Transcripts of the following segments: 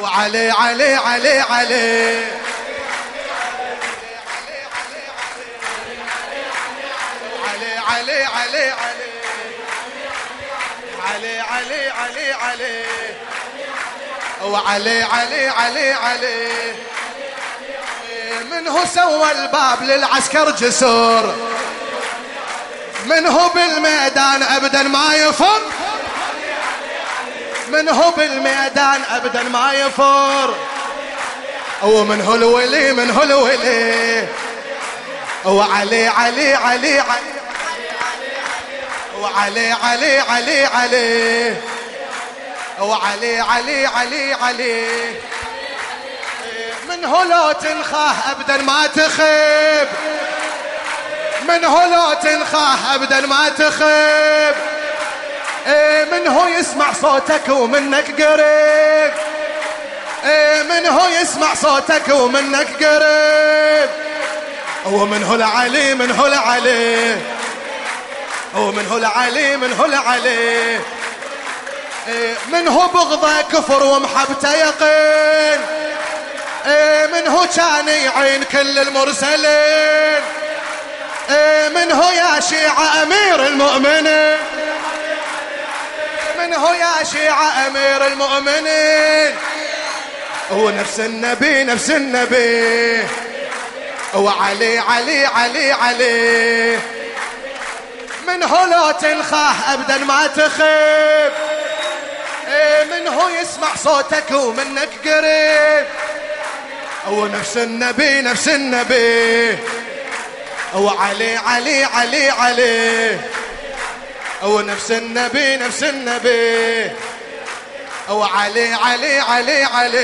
وعلي علي علي علي. علي علي علي. علي علي علي علي. وعلي علي علي علي. من هو سوى الباب للعسكر جسور؟ من هو بالميدان أبدا ما يفر؟ من هو بالميدان أبدا ما يفر. ومن هو الولي من هو الولي وعلي علي علي علي. وعلي علي علي علي وعلي علي علي علي من هو لو تنخاه أبدا ما تخيب. من هو لو تنخاه أبدا ما تخيب. من هو يسمع صوتك ومنك قريب؟ إيه من هو يسمع صوتك ومنك قريب؟ ومن هو العلي من هو العلي؟ ومن هو العلي من هو العلي؟ إيه من هو بغضة كفر ومحبته يقين؟ إيه من هو كان يعين كل المرسلين؟ إيه من هو يا شيعة أمير المؤمنين؟ من هو يا شيعة أمير المؤمنين. هو نفس النبي نفس النبي. هو علي علي علي علي. من هو لو تنخاه أبدا ما تخيب. إيه من هو يسمع صوتك ومنك قريب. هو نفس النبي نفس النبي. هو علي علي علي علي. هو نفس النبي نفس النبي. هو علي علي علي. علي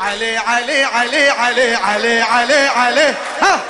علي علي علي علي علي علي علي. ها!